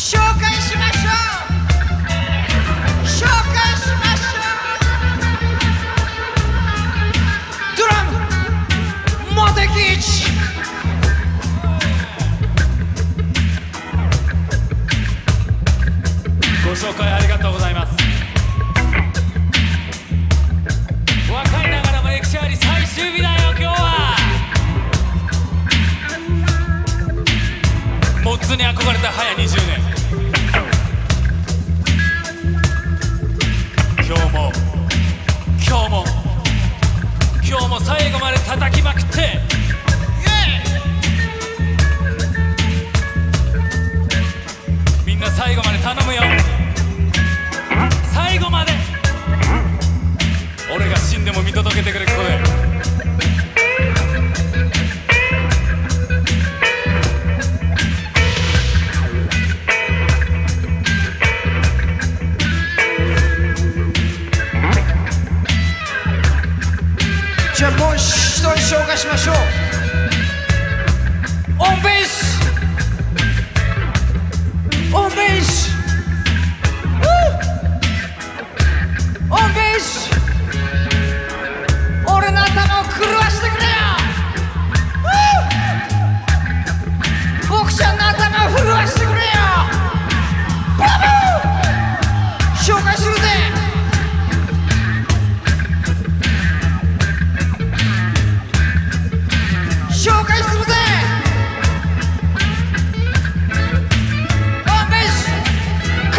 紹介しましょう紹介しましょうドラムモテキチご紹介ありがとうございます。若いながらも歴史あり最終日だよ今日は。モッツに憧れた早20年。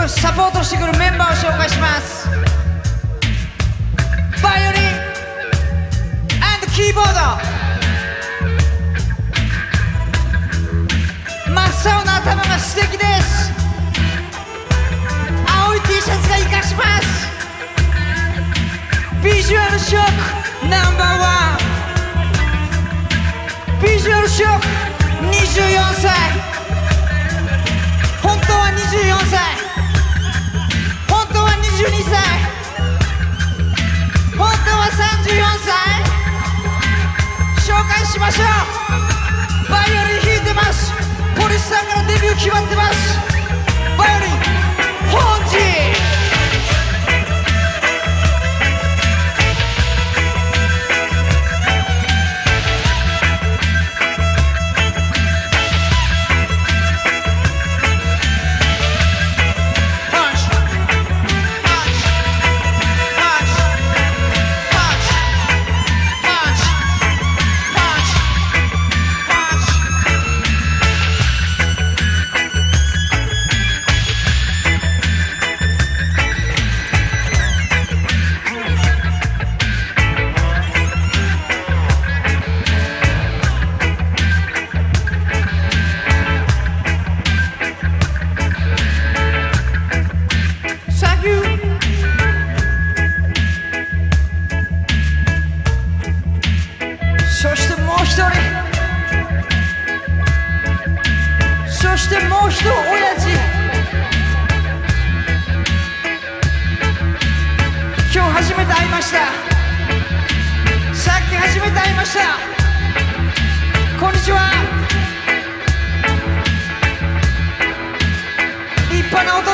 今日サポートしてくるメンバーを紹介します。バイオリンキーボード真っ青な頭が素敵です。青い T シャツが活かします。ビジュアルショックナンバーワン。ビジュアルショック24歳。本当は24歳。22歳。本当は34歳。紹介しましょう。バイオリン弾いてます。ポリスさんからデビュー決まってます。バイオリン。もう一度親父今日初めて会いました。さっき初めて会いました。こんにちは。立派な男